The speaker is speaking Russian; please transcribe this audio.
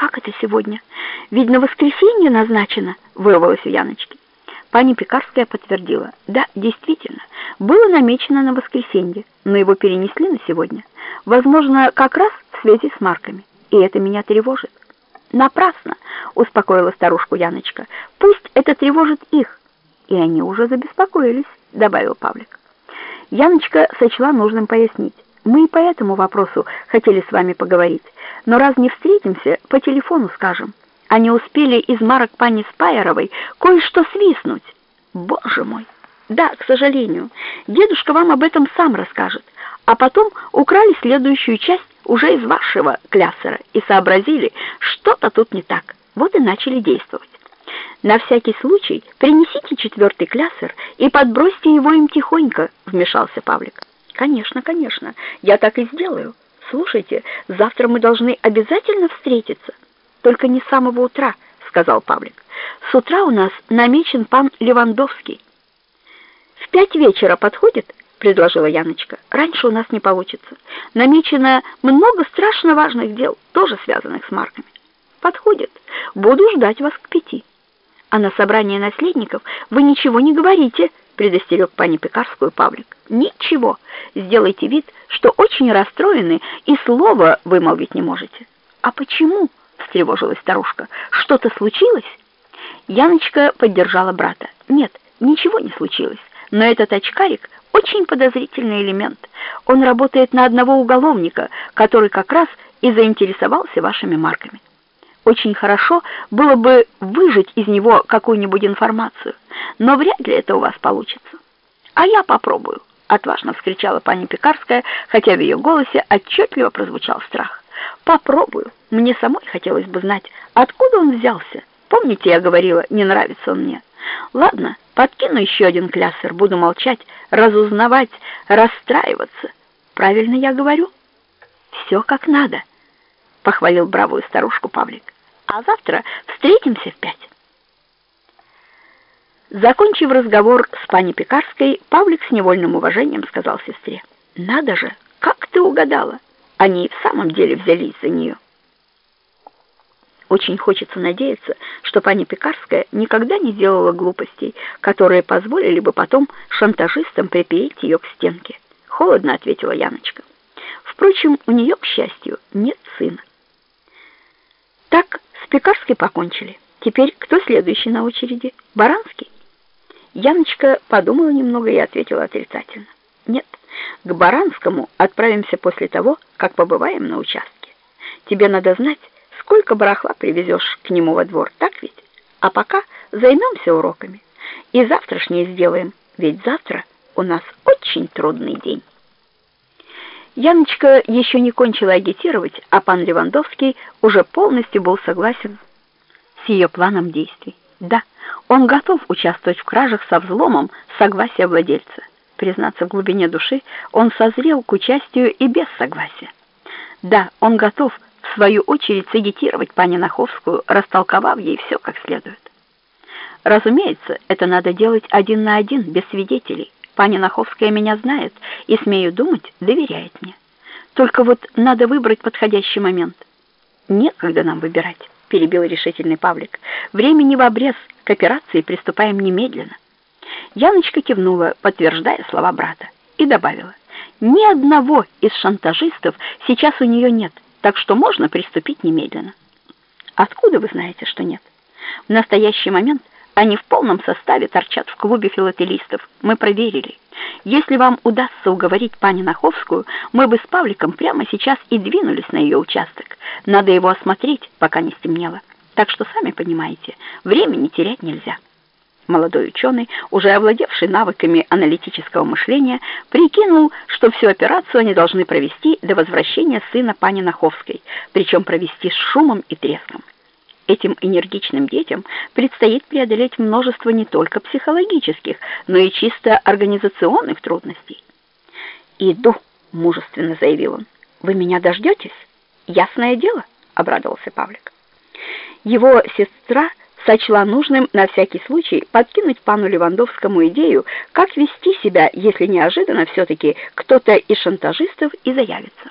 как это сегодня? Ведь на воскресенье назначено, вырвалось у Яночки. Пани Пекарская подтвердила. Да, действительно, было намечено на воскресенье, но его перенесли на сегодня. Возможно, как раз в связи с марками. И это меня тревожит. Напрасно, успокоила старушку Яночка. Пусть это тревожит их. И они уже забеспокоились, добавил Павлик. Яночка сочла нужным пояснить. Мы и по этому вопросу хотели с вами поговорить. Но раз не встретимся, по телефону скажем. Они успели из марок пани Спайеровой кое-что свистнуть. Боже мой! Да, к сожалению. Дедушка вам об этом сам расскажет. А потом украли следующую часть уже из вашего клясера и сообразили, что-то тут не так. Вот и начали действовать. На всякий случай принесите четвертый клясер и подбросьте его им тихонько, вмешался Павлик. Конечно, конечно, я так и сделаю. Слушайте, завтра мы должны обязательно встретиться. Только не с самого утра, сказал Павлик. С утра у нас намечен пан Левандовский. В пять вечера подходит? предложила Яночка. Раньше у нас не получится. Намечено много страшно важных дел, тоже связанных с марками. Подходит. Буду ждать вас к пяти. А на собрании наследников вы ничего не говорите, предостерег пани Пекарскую Павлик. Ничего. Сделайте вид, что очень расстроены и слова вымолвить не можете. А почему? встревожилась старушка. Что-то случилось? Яночка поддержала брата. Нет, ничего не случилось. Но этот очкарик очень подозрительный элемент. Он работает на одного уголовника, который как раз и заинтересовался вашими марками. Очень хорошо было бы выжать из него какую-нибудь информацию, но вряд ли это у вас получится. А я попробую, отважно вскричала пани Пекарская, хотя в ее голосе отчетливо прозвучал страх. Попробую. Мне самой хотелось бы знать, откуда он взялся. Помните, я говорила, не нравится он мне. Ладно, подкину еще один клясер, буду молчать, разузнавать, расстраиваться. Правильно я говорю? Все как надо, похвалил бравую старушку Павлик. А завтра встретимся в пять. Закончив разговор с пани Пекарской, Павлик с невольным уважением сказал сестре: "Надо же, как ты угадала? Они в самом деле взялись за нее». Очень хочется надеяться, что пани Пекарская никогда не делала глупостей, которые позволили бы потом шантажистам припереть ее к стенке. Холодно ответила Яночка. Впрочем, у нее, к счастью, нет сына. Так с Пекарской покончили. Теперь кто следующий на очереди? Баранский? Яночка подумала немного и ответила отрицательно. Нет, к Баранскому отправимся после того, как побываем на участке. Тебе надо знать, сколько барахла привезешь к нему во двор, так ведь? А пока займемся уроками. И завтрашнее сделаем, ведь завтра у нас очень трудный день. Яночка еще не кончила агитировать, а пан Левандовский уже полностью был согласен с ее планом действий. Да, он готов участвовать в кражах со взломом согласия владельца. Признаться в глубине души, он созрел к участию и без согласия. Да, он готов в свою очередь сагитировать пани Наховскую, растолковав ей все как следует. Разумеется, это надо делать один на один, без свидетелей. Пани Наховская меня знает и, смею думать, доверяет мне. Только вот надо выбрать подходящий момент. Некогда нам выбирать, перебил решительный Павлик. Времени в обрез, к операции приступаем немедленно. Яночка кивнула, подтверждая слова брата, и добавила: "Ни одного из шантажистов сейчас у нее нет" так что можно приступить немедленно. Откуда вы знаете, что нет? В настоящий момент они в полном составе торчат в клубе филателистов. Мы проверили. Если вам удастся уговорить пани Наховскую, мы бы с Павликом прямо сейчас и двинулись на ее участок. Надо его осмотреть, пока не стемнело. Так что сами понимаете, времени терять нельзя. Молодой ученый, уже овладевший навыками аналитического мышления, прикинул, что всю операцию они должны провести до возвращения сына пани Наховской, причем провести с шумом и треском. Этим энергичным детям предстоит преодолеть множество не только психологических, но и чисто организационных трудностей. «Иду», — мужественно заявил он. «Вы меня дождетесь?» «Ясное дело», — обрадовался Павлик. Его сестра сочла нужным на всякий случай подкинуть пану Левандовскому идею, как вести себя, если неожиданно все-таки кто-то из шантажистов и заявится.